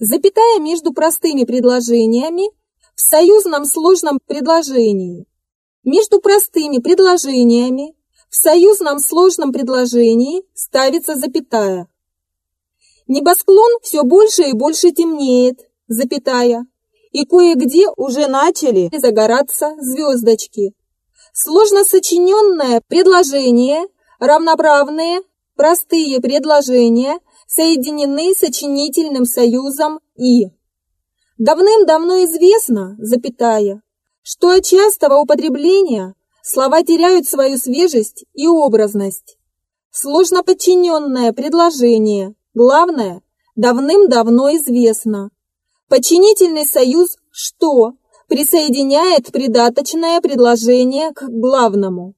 Запятая между простыми предложениями в союзном сложном предложении. Между простыми предложениями в союзном сложном предложении ставится запятая. Небосклон все больше и больше темнеет, запятая, и кое-где уже начали загораться звездочки. Сложно сочиненное предложение, равноправные, простые предложения соединены сочинительным союзом «и». Давным-давно известно, запятая, что от частого употребления слова теряют свою свежесть и образность. Сложно подчиненное предложение, главное, давным-давно известно. Подчинительный союз «что» присоединяет придаточное предложение к главному.